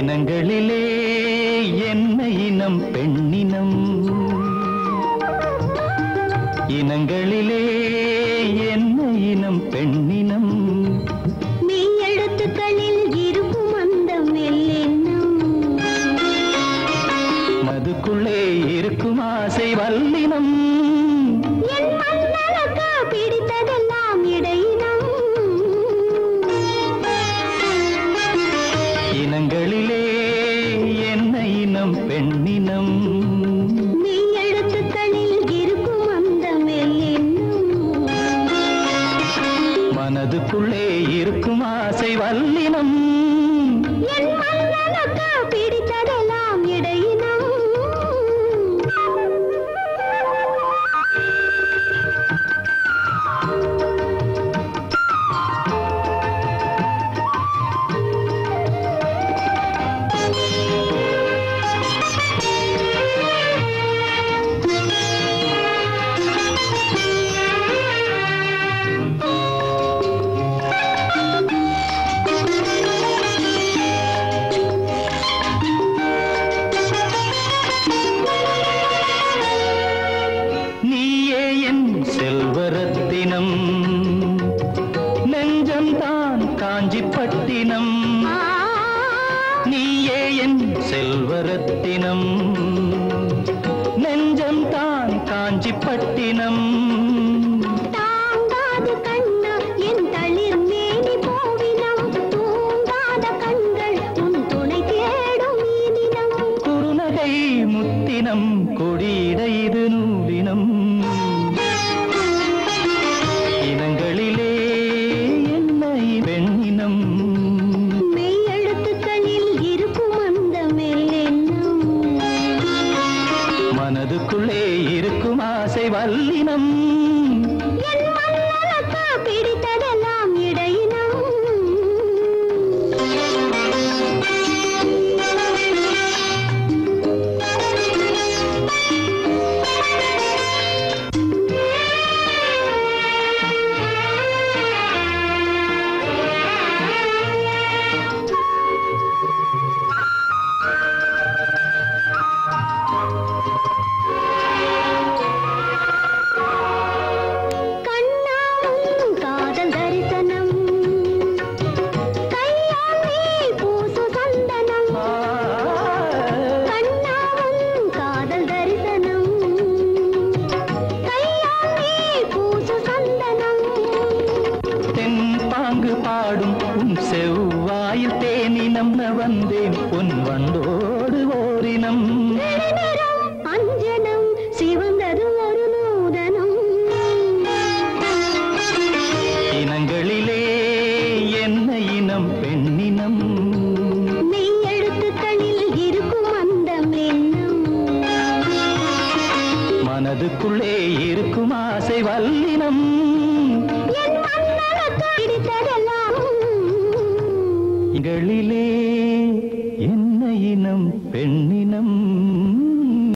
இனங்களிலே என்ன இனம் பெண்ணினம். இனங்களிலே என்ன இனம் பெண்ணினம். மனதுக்குள்ளே இருக்கும் ஆசை வல்லினம். செல்வரத்தினம். நெஞ்சம்தான் காஞ்சிப்பட்டினம். நீயே என் செல்வரத்தினம். நெஞ்சம்தான் காஞ்சிப்பட்டினம். முத்தினம் கொடியிட இது நூலினம். பெண்ணினம் மெய் எழுத்துக்களில் இருக்கும் அந்த மெல்லெண்ணம். மனதுக்குள்ளே இருக்கும் ஆசை வல்லினம். என் உன் செவ்வாயில் தேனினம் வந்தேன். பொன் வண்டோடு ஓரினம். அஞ்சனம் சிவந்தது ஒரு நூதனம். இனங்களிலே என்ன இனம் பெண்ணினம்? மெய் எழுத்துக்களில் இருக்கும் அந்த எண்ணம். மனதுக்குள்ளே இருக்கும் ஆசை வல்லினம். என் மன்னனுக்கு பிடித்ததெல்லாம் இகளிலே என்ன இனம் பெண்ணினம்?